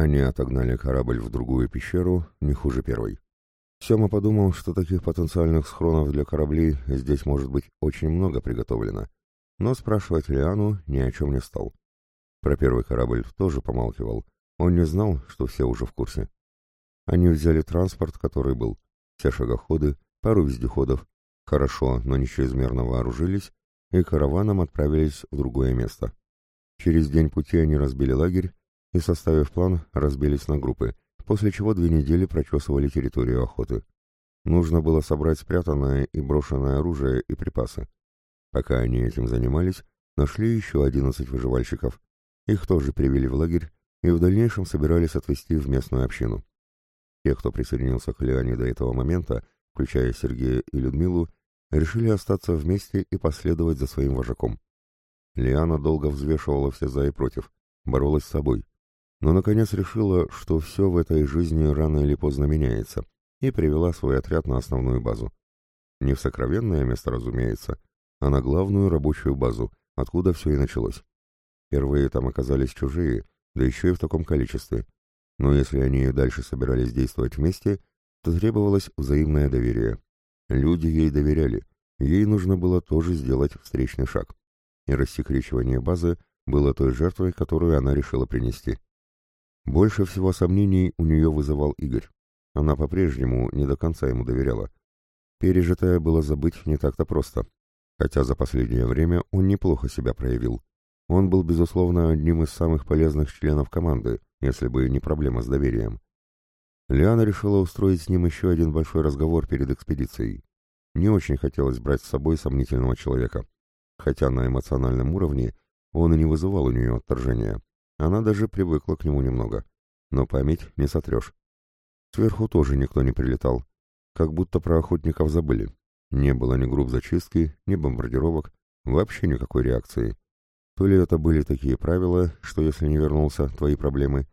Они отогнали корабль в другую пещеру, не хуже первой. Сема подумал, что таких потенциальных схронов для кораблей здесь может быть очень много приготовлено, но спрашивать Лиану ни о чем не стал. Про первый корабль тоже помалкивал, он не знал, что все уже в курсе. Они взяли транспорт, который был, все шагоходы, пару вездеходов, хорошо, но не чрезмерно вооружились, и караваном отправились в другое место. Через день пути они разбили лагерь и, составив план, разбились на группы, после чего две недели прочесывали территорию охоты. Нужно было собрать спрятанное и брошенное оружие и припасы. Пока они этим занимались, нашли еще одиннадцать выживальщиков. Их тоже привели в лагерь и в дальнейшем собирались отвезти в местную общину. Те, кто присоединился к Леоне до этого момента, включая Сергея и Людмилу, решили остаться вместе и последовать за своим вожаком. Лиана долго взвешивала все за и против, боролась с собой, но наконец решила, что все в этой жизни рано или поздно меняется, и привела свой отряд на основную базу. Не в сокровенное место, разумеется, а на главную рабочую базу, откуда все и началось. Впервые там оказались чужие, да еще и в таком количестве. Но если они и дальше собирались действовать вместе, то требовалось взаимное доверие. Люди ей доверяли, ей нужно было тоже сделать встречный шаг. И рассекречивание базы было той жертвой, которую она решила принести. Больше всего сомнений у нее вызывал Игорь. Она по-прежнему не до конца ему доверяла. Пережитое было забыть не так-то просто, хотя за последнее время он неплохо себя проявил. Он был, безусловно, одним из самых полезных членов команды, если бы не проблема с доверием. Лиана решила устроить с ним еще один большой разговор перед экспедицией. Не очень хотелось брать с собой сомнительного человека. Хотя на эмоциональном уровне он и не вызывал у нее отторжения. Она даже привыкла к нему немного. Но память не сотрешь. Сверху тоже никто не прилетал. Как будто про охотников забыли. Не было ни групп зачистки, ни бомбардировок, вообще никакой реакции. То ли это были такие правила, что если не вернулся, твои проблемы,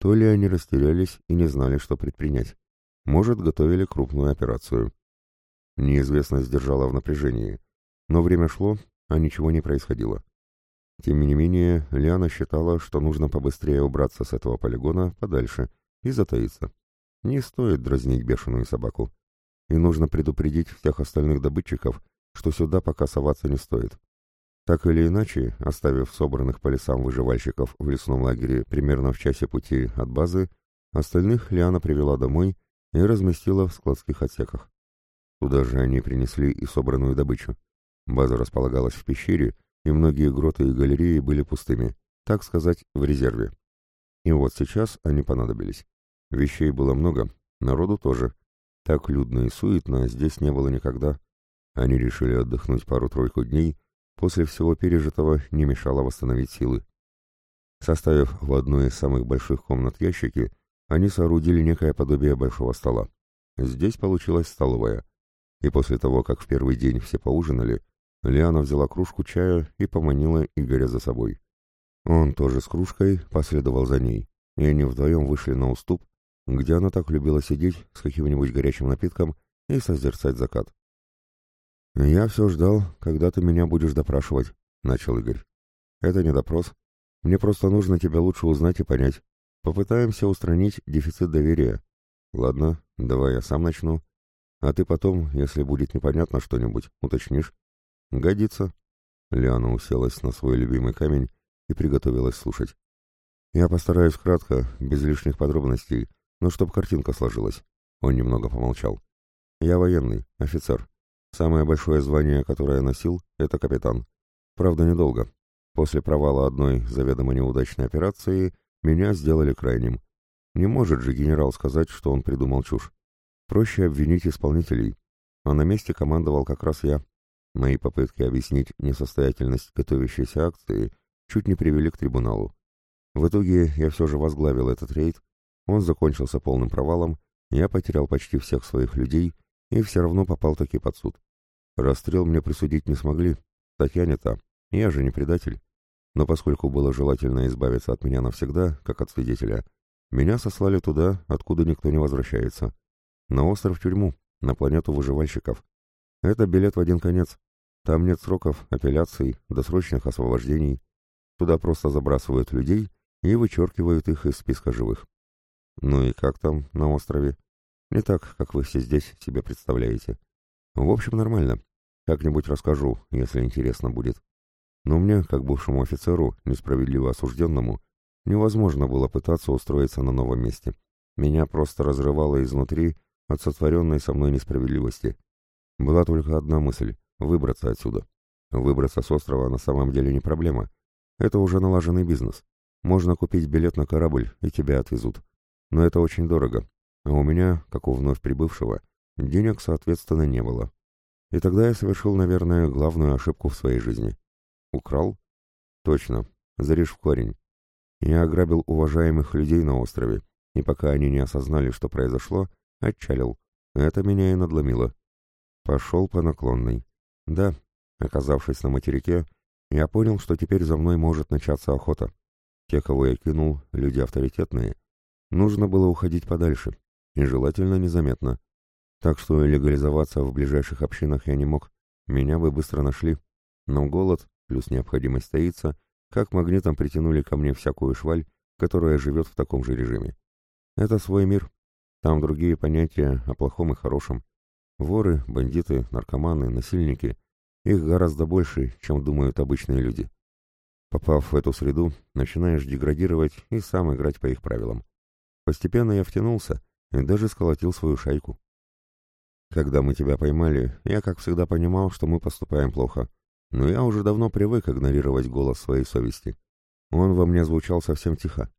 то ли они растерялись и не знали, что предпринять. Может, готовили крупную операцию. Неизвестность держала в напряжении. Но время шло, а ничего не происходило. Тем не менее, Лиана считала, что нужно побыстрее убраться с этого полигона подальше и затаиться. Не стоит дразнить бешеную собаку. И нужно предупредить всех остальных добытчиков, что сюда пока соваться не стоит. Так или иначе, оставив собранных по лесам выживальщиков в лесном лагере примерно в часе пути от базы, остальных Лиана привела домой и разместила в складских отсеках. Туда же они принесли и собранную добычу. База располагалась в пещере, и многие гроты и галереи были пустыми, так сказать, в резерве. И вот сейчас они понадобились. Вещей было много, народу тоже. Так людно и суетно здесь не было никогда. Они решили отдохнуть пару-тройку дней, после всего пережитого не мешало восстановить силы. Составив в одной из самых больших комнат ящики, они соорудили некое подобие большого стола. Здесь получилась столовая. И после того, как в первый день все поужинали, Лиана взяла кружку чая и поманила Игоря за собой. Он тоже с кружкой последовал за ней, и они вдвоем вышли на уступ, где она так любила сидеть с каким-нибудь горячим напитком и созерцать закат. «Я все ждал, когда ты меня будешь допрашивать», — начал Игорь. «Это не допрос. Мне просто нужно тебя лучше узнать и понять. Попытаемся устранить дефицит доверия. Ладно, давай я сам начну. А ты потом, если будет непонятно что-нибудь, уточнишь». «Годится». Лиана уселась на свой любимый камень и приготовилась слушать. «Я постараюсь кратко, без лишних подробностей, но чтоб картинка сложилась». Он немного помолчал. «Я военный, офицер. Самое большое звание, которое носил, это капитан. Правда, недолго. После провала одной заведомо неудачной операции меня сделали крайним. Не может же генерал сказать, что он придумал чушь. Проще обвинить исполнителей. А на месте командовал как раз я. Мои попытки объяснить несостоятельность готовящейся акции чуть не привели к трибуналу. В итоге я все же возглавил этот рейд, он закончился полным провалом, я потерял почти всех своих людей и все равно попал таки под суд. Расстрел мне присудить не смогли, Татьяне-то, я же не предатель. Но поскольку было желательно избавиться от меня навсегда, как от свидетеля, меня сослали туда, откуда никто не возвращается. На остров-тюрьму, на планету выживальщиков. Это билет в один конец. Там нет сроков, апелляций, досрочных освобождений. Туда просто забрасывают людей и вычеркивают их из списка живых. Ну и как там на острове? Не так, как вы все здесь себе представляете. В общем, нормально. Как-нибудь расскажу, если интересно будет. Но мне, как бывшему офицеру, несправедливо осужденному, невозможно было пытаться устроиться на новом месте. Меня просто разрывало изнутри от сотворенной со мной несправедливости. Была только одна мысль — выбраться отсюда. Выбраться с острова на самом деле не проблема. Это уже налаженный бизнес. Можно купить билет на корабль, и тебя отвезут. Но это очень дорого. А у меня, как у вновь прибывшего, денег, соответственно, не было. И тогда я совершил, наверное, главную ошибку в своей жизни. Украл? Точно. Зарежь в корень. Я ограбил уважаемых людей на острове, и пока они не осознали, что произошло, отчалил. Это меня и надломило. Пошел по наклонной. Да, оказавшись на материке, я понял, что теперь за мной может начаться охота. Те, кого я кинул, люди авторитетные. Нужно было уходить подальше, и желательно незаметно. Так что легализоваться в ближайших общинах я не мог. Меня бы быстро нашли. Но голод, плюс необходимость таиться, как магнитом притянули ко мне всякую шваль, которая живет в таком же режиме. Это свой мир. Там другие понятия о плохом и хорошем. Воры, бандиты, наркоманы, насильники. Их гораздо больше, чем думают обычные люди. Попав в эту среду, начинаешь деградировать и сам играть по их правилам. Постепенно я втянулся и даже сколотил свою шайку. Когда мы тебя поймали, я, как всегда, понимал, что мы поступаем плохо. Но я уже давно привык игнорировать голос своей совести. Он во мне звучал совсем тихо.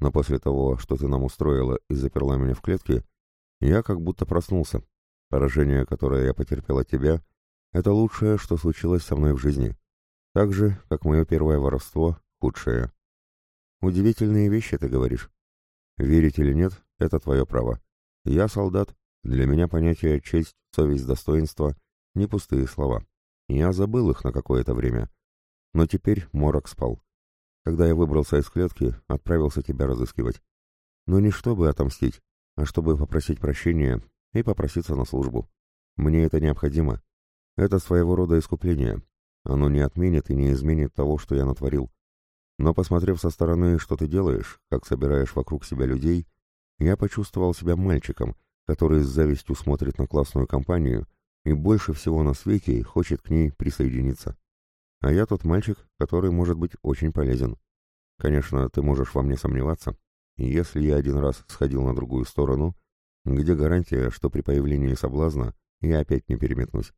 Но после того, что ты нам устроила и заперла меня в клетке, я как будто проснулся, Поражение, которое я потерпел от тебя, это лучшее, что случилось со мной в жизни. Так же, как мое первое воровство, худшее. Удивительные вещи ты говоришь. Верить или нет, это твое право. Я солдат. Для меня понятие честь, совесть, достоинство — не пустые слова. Я забыл их на какое-то время. Но теперь морок спал. Когда я выбрался из клетки, отправился тебя разыскивать. Но не чтобы отомстить, а чтобы попросить прощения и попроситься на службу. Мне это необходимо. Это своего рода искупление. Оно не отменит и не изменит того, что я натворил. Но посмотрев со стороны, что ты делаешь, как собираешь вокруг себя людей, я почувствовал себя мальчиком, который с завистью смотрит на классную компанию и больше всего на свете хочет к ней присоединиться. А я тот мальчик, который может быть очень полезен. Конечно, ты можешь во мне сомневаться. Если я один раз сходил на другую сторону, где гарантия, что при появлении соблазна я опять не переметнусь?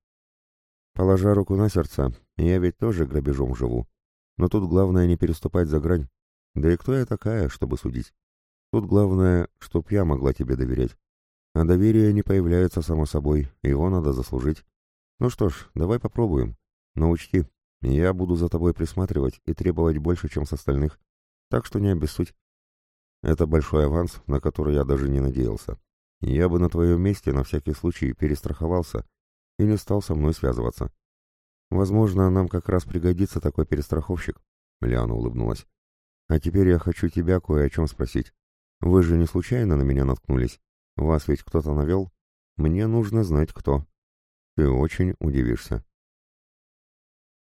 Положа руку на сердце, я ведь тоже грабежом живу. Но тут главное не переступать за грань. Да и кто я такая, чтобы судить? Тут главное, чтоб я могла тебе доверять. А доверие не появляется само собой, его надо заслужить. Ну что ж, давай попробуем. Но учти, я буду за тобой присматривать и требовать больше, чем с остальных. Так что не обессудь. Это большой аванс, на который я даже не надеялся. Я бы на твоем месте на всякий случай перестраховался и не стал со мной связываться. Возможно, нам как раз пригодится такой перестраховщик. Лиана улыбнулась. А теперь я хочу тебя кое о чем спросить. Вы же не случайно на меня наткнулись? Вас ведь кто-то навел? Мне нужно знать, кто. Ты очень удивишься.